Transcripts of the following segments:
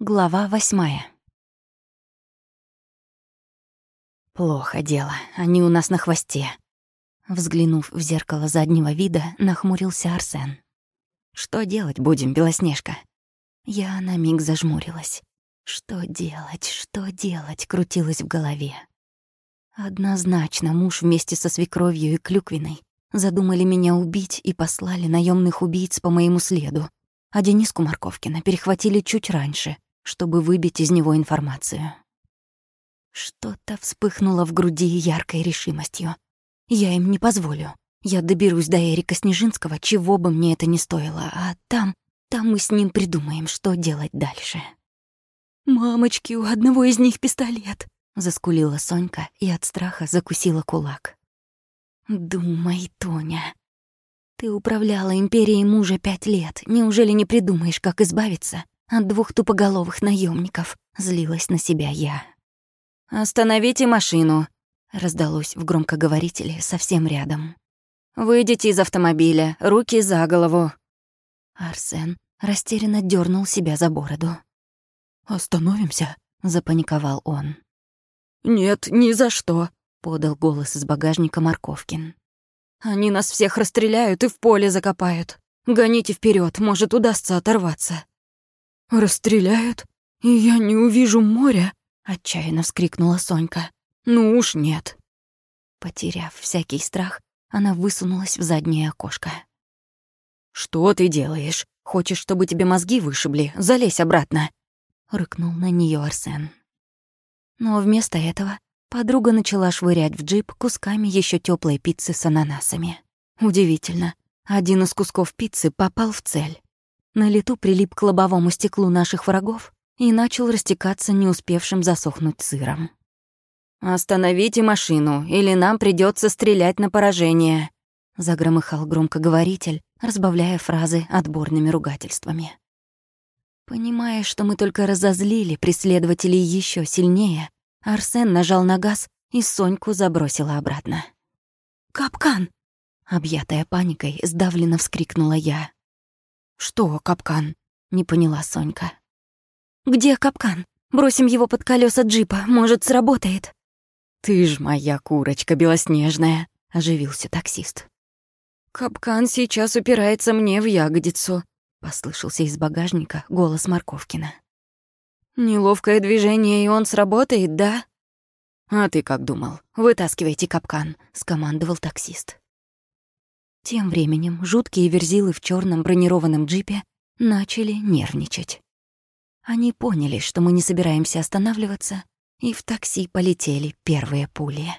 Глава восьмая. Плохо дело, они у нас на хвосте. Взглянув в зеркало заднего вида, нахмурился Арсен. Что делать будем, Белоснежка? Я на миг зажмурилась. Что делать, что делать, крутилось в голове. Однозначно муж вместе со свекровью и клюквиной задумали меня убить и послали наемных убийц по моему следу, а Дениску Марковкина перехватили чуть раньше — чтобы выбить из него информацию. Что-то вспыхнуло в груди яркой решимостью. Я им не позволю. Я доберусь до Эрика Снежинского, чего бы мне это ни стоило, а там, там мы с ним придумаем, что делать дальше. «Мамочки, у одного из них пистолет», — заскулила Сонька и от страха закусила кулак. «Думай, Тоня, ты управляла империей мужа пять лет. Неужели не придумаешь, как избавиться от двух тупоголовых наемников злилась на себя я. «Остановите машину», — раздалось в громкоговорителе совсем рядом. «Выйдите из автомобиля, руки за голову». Арсен растерянно дернул себя за бороду. «Остановимся», — запаниковал он. «Нет, ни за что», — подал голос из багажника Морковкин. «Они нас всех расстреляют и в поле закопают. Гоните вперед, может, удастся оторваться». «Расстреляют? И я не увижу моря?» — отчаянно вскрикнула Сонька. «Ну уж нет». Потеряв всякий страх, она высунулась в заднее окошко. «Что ты делаешь? Хочешь, чтобы тебе мозги вышибли? Залезь обратно!» — рыкнул на нее Арсен. Но вместо этого подруга начала швырять в джип кусками еще теплой пиццы с ананасами. Удивительно, один из кусков пиццы попал в цель на лету прилип к лобовому стеклу наших врагов и начал растекаться не успевшим засохнуть сыром. «Остановите машину, или нам придется стрелять на поражение», — загромыхал громкоговоритель, разбавляя фразы отборными ругательствами. Понимая, что мы только разозлили преследователей еще сильнее, Арсен нажал на газ и Соньку забросила обратно. «Капкан!» Объятая паникой, сдавленно вскрикнула я. «Что капкан?» — не поняла Сонька. «Где капкан? Бросим его под колеса джипа, может, сработает». «Ты ж моя курочка белоснежная», — оживился таксист. «Капкан сейчас упирается мне в ягодицу», — послышался из багажника голос Марковкина. «Неловкое движение, и он сработает, да?» «А ты как думал? Вытаскивайте капкан», — скомандовал таксист. Тем временем жуткие верзилы в черном бронированном джипе начали нервничать. Они поняли, что мы не собираемся останавливаться, и в такси полетели первые пули.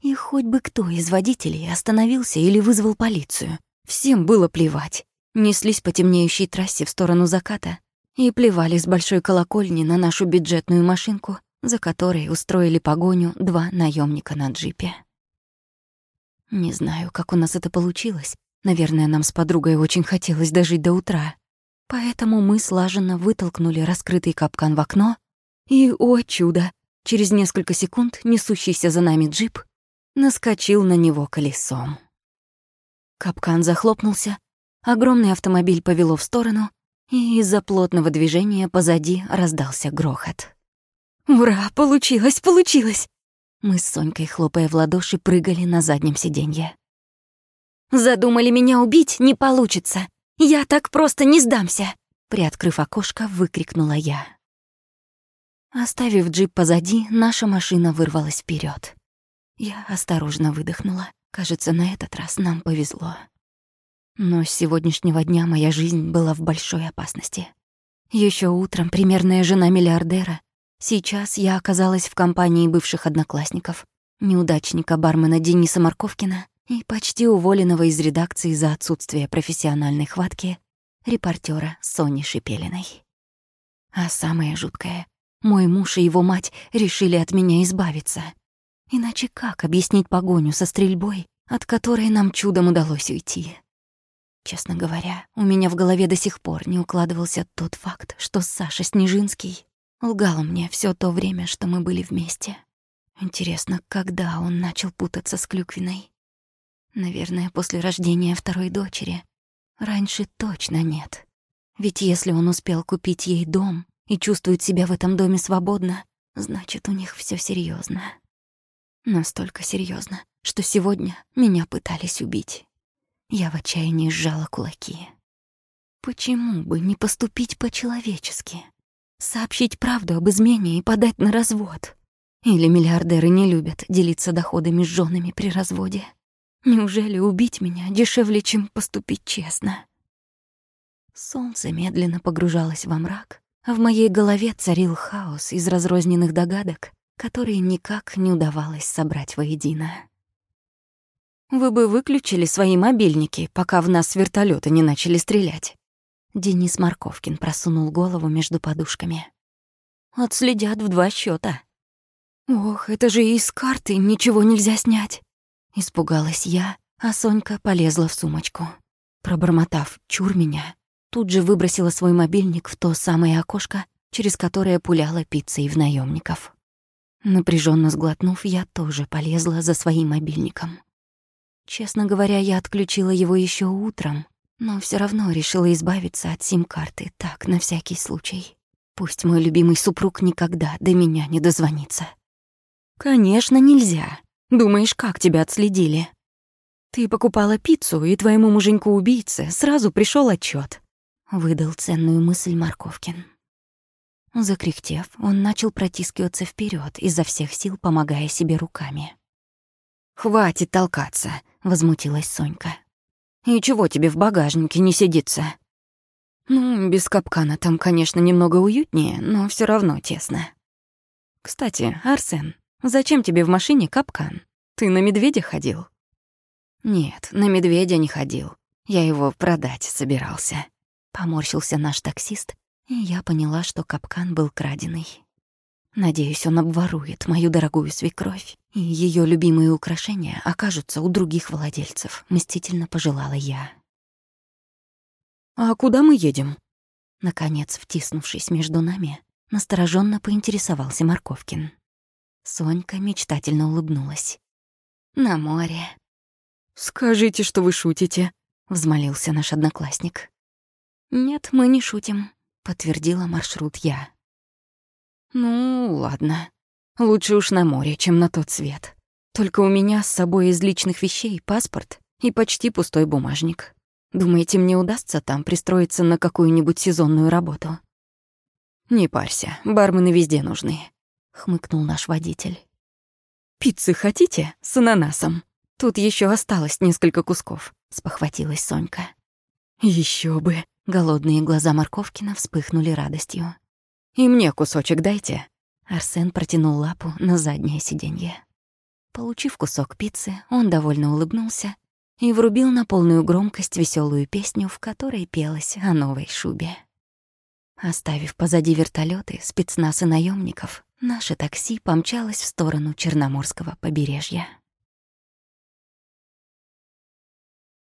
И хоть бы кто из водителей остановился или вызвал полицию, всем было плевать. Неслись по темнеющей трассе в сторону заката и плевали с большой колокольни на нашу бюджетную машинку, за которой устроили погоню два наемника на джипе. Не знаю, как у нас это получилось. Наверное, нам с подругой очень хотелось дожить до утра. Поэтому мы слаженно вытолкнули раскрытый капкан в окно, и, о чудо, через несколько секунд несущийся за нами джип наскочил на него колесом. Капкан захлопнулся, огромный автомобиль повело в сторону, и из-за плотного движения позади раздался грохот. «Ура! Получилось, получилось!» Мы с Сонькой, хлопая в ладоши, прыгали на заднем сиденье. «Задумали меня убить? Не получится! Я так просто не сдамся!» Приоткрыв окошко, выкрикнула я. Оставив джип позади, наша машина вырвалась вперед. Я осторожно выдохнула. Кажется, на этот раз нам повезло. Но с сегодняшнего дня моя жизнь была в большой опасности. Еще утром примерная жена миллиардера Сейчас я оказалась в компании бывших одноклассников, неудачника бармена Дениса Марковкина и почти уволенного из редакции за отсутствие профессиональной хватки репортера Сони Шипелиной. А самое жуткое — мой муж и его мать решили от меня избавиться. Иначе как объяснить погоню со стрельбой, от которой нам чудом удалось уйти? Честно говоря, у меня в голове до сих пор не укладывался тот факт, что Саша Снежинский Лгал мне все то время, что мы были вместе. Интересно, когда он начал путаться с Клюквиной? Наверное, после рождения второй дочери. Раньше точно нет. Ведь если он успел купить ей дом и чувствуют себя в этом доме свободно, значит, у них все серьезно. Настолько серьезно, что сегодня меня пытались убить. Я в отчаянии сжала кулаки. Почему бы не поступить по-человечески? Сообщить правду об измене и подать на развод? Или миллиардеры не любят делиться доходами с женами при разводе? Неужели убить меня дешевле, чем поступить честно? Солнце медленно погружалось во мрак, а в моей голове царил хаос из разрозненных догадок, которые никак не удавалось собрать воедино. «Вы бы выключили свои мобильники, пока в нас с вертолёта не начали стрелять». Денис Марковкин просунул голову между подушками. «Отследят в два счета. «Ох, это же из карты ничего нельзя снять!» Испугалась я, а Сонька полезла в сумочку. Пробормотав «чур меня», тут же выбросила свой мобильник в то самое окошко, через которое пуляла пиццей в наемников. Напряженно сглотнув, я тоже полезла за своим мобильником. Честно говоря, я отключила его еще утром, но все равно решила избавиться от сим-карты, так, на всякий случай. Пусть мой любимый супруг никогда до меня не дозвонится. «Конечно, нельзя. Думаешь, как тебя отследили?» «Ты покупала пиццу, и твоему муженьку-убийце сразу пришел отчет. выдал ценную мысль Марковкин. Закряхтев, он начал протискиваться вперед, изо всех сил помогая себе руками. «Хватит толкаться», — возмутилась Сонька. «И чего тебе в багажнике не сидится?» «Ну, без капкана там, конечно, немного уютнее, но все равно тесно». «Кстати, Арсен, зачем тебе в машине капкан? Ты на медведя ходил?» «Нет, на медведя не ходил. Я его продать собирался». Поморщился наш таксист, и я поняла, что капкан был краденый. Надеюсь, он обворует мою дорогую свекровь, и ее любимые украшения окажутся у других владельцев, мстительно пожелала я. «А куда мы едем?» Наконец, втиснувшись между нами, настороженно поинтересовался Марковкин. Сонька мечтательно улыбнулась. «На море». «Скажите, что вы шутите», — взмолился наш одноклассник. «Нет, мы не шутим», — подтвердила маршрут я. «Ну, ладно. Лучше уж на море, чем на тот свет. Только у меня с собой из личных вещей паспорт и почти пустой бумажник. Думаете, мне удастся там пристроиться на какую-нибудь сезонную работу?» «Не парься, бармены везде нужны», — хмыкнул наш водитель. «Пиццы хотите? С ананасом. Тут еще осталось несколько кусков», — спохватилась Сонька. Еще бы!» — голодные глаза Марковкина вспыхнули радостью. «И мне кусочек дайте». Арсен протянул лапу на заднее сиденье. Получив кусок пиццы, он довольно улыбнулся и врубил на полную громкость веселую песню, в которой пелось о новой шубе. Оставив позади вертолеты, спецназ и наемников, наше такси помчалось в сторону Черноморского побережья.